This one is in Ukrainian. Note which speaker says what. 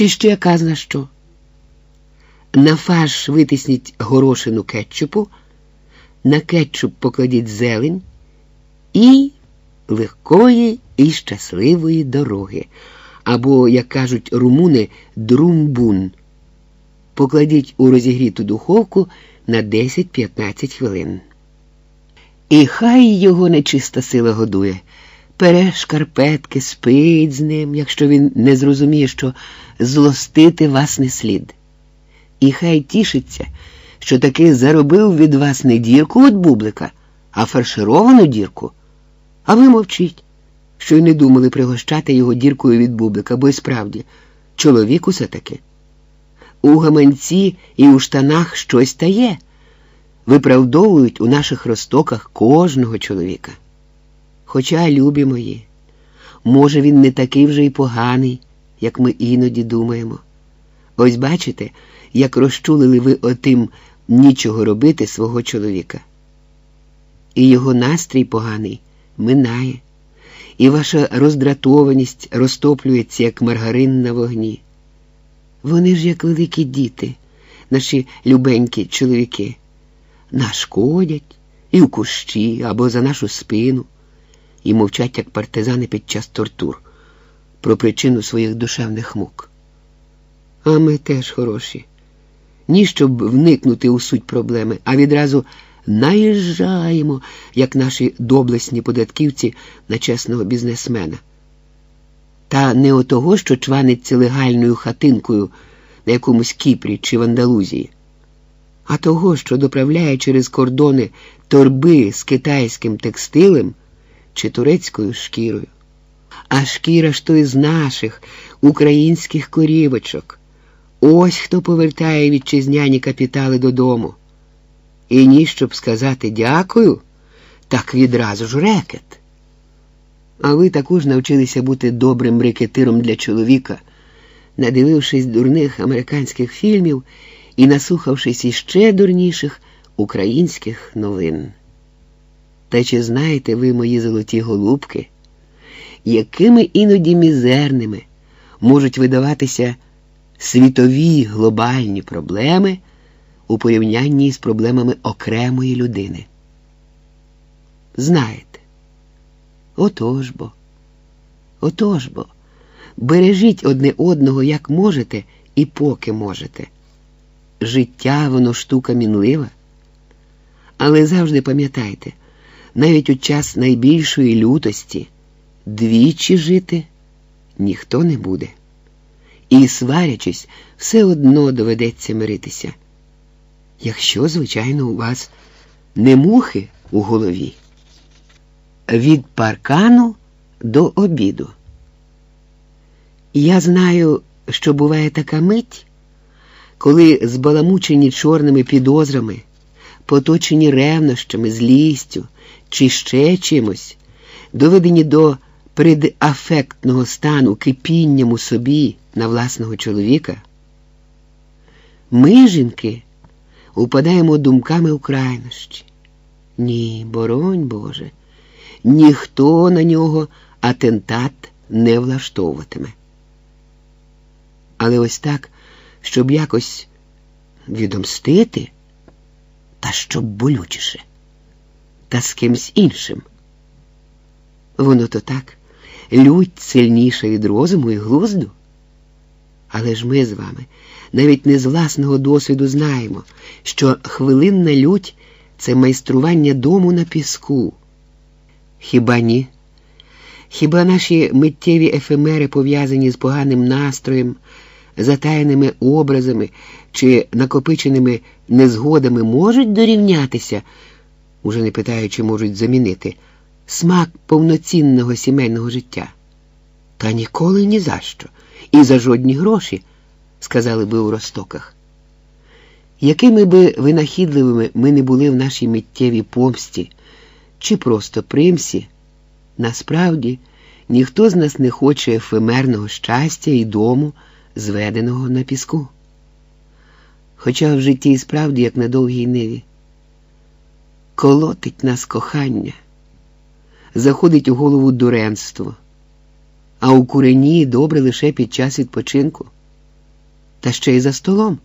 Speaker 1: чи ще казна що. На фарш витисніть горошину кетчупу, на кетчуп покладіть зелень і легкої і щасливої дороги. Або, як кажуть румуни, друмбун. Покладіть у розігріту духовку на 10-15 хвилин. І хай його нечиста сила годує. Пере шкарпетки, спить з ним, якщо він не зрозуміє, що злостити вас не слід. І хай тішиться, що таки заробив від вас не дірку від бублика, а фаршировану дірку. А ви мовчіть, що й не думали пригощати його діркою від бублика, бо й справді, чоловік усе таки. У гаманці і у штанах щось тає, виправдовують у наших ростоках кожного чоловіка. Хоча, любі мої, може, він не такий вже й поганий, як ми іноді думаємо. Ось бачите, як розчулили ви отим нічого робити свого чоловіка. І його настрій поганий минає, і ваша роздратованість розтоплюється, як маргарин на вогні. Вони ж, як великі діти, наші любенькі чоловіки, нашкодять і в кущі або за нашу спину, і мовчать, як партизани під час тортур, про причину своїх душевних мук. А ми теж хороші. Ні, щоб вникнути у суть проблеми, а відразу наїжджаємо, як наші доблесні податківці на чесного бізнесмена. Та не отого, що чваниться легальною хатинкою на якомусь Кіпрі чи в Андалузії, а того, що доправляє через кордони торби з китайським текстилем чи турецькою шкірою. А шкіра ж то із наших українських корівочок. Ось хто повертає вітчизняні капітали додому. І ні, щоб сказати дякую, так відразу ж рекет. А ви також навчилися бути добрим рекетиром для чоловіка, надивившись дурних американських фільмів і наслухавшись іще дурніших українських новин. Та чи знаєте ви, мої золоті голубки, якими іноді мізерними можуть видаватися світові глобальні проблеми у порівнянні з проблемами окремої людини? Знаєте, отож бо, отож бо, бережіть одне одного, як можете і поки можете. Життя воно штука мінлива, але завжди пам'ятайте, навіть у час найбільшої лютості двічі жити ніхто не буде. І, сварячись, все одно доведеться миритися. Якщо, звичайно, у вас не мухи у голові. Від паркану до обіду. Я знаю, що буває така мить, коли збаламучені чорними підозрами, поточені ревнощами, злістю чи ще чимось, доведені до предафектного стану кипінням у собі на власного чоловіка, ми, жінки, упадаємо думками у крайнощі. Ні, боронь Боже, ніхто на нього атентат не влаштовуватиме. Але ось так, щоб якось відомстити, та щоб болючіше, та з кимсь іншим. Воно то так, лють сильніша від розуму і глузду. Але ж ми з вами навіть не з власного досвіду знаємо, що хвилинна лють це майстрування дому на піску. Хіба ні? Хіба наші миттєві ефемери пов'язані з поганим настроєм, затаєними образами чи накопиченими незгодами можуть дорівнятися, уже не питаючи, можуть замінити, смак повноцінного сімейного життя? Та ніколи ні за що, і за жодні гроші, сказали би у Ростоках. Якими би винахідливими ми не були в нашій миттєвій помсті чи просто примсі, насправді ніхто з нас не хоче ефемерного щастя і дому, зведеного на піску. Хоча в житті і справді, як на довгій ниві, колотить нас кохання, заходить у голову дуренство, а у курені добре лише під час відпочинку. та ще й за столом.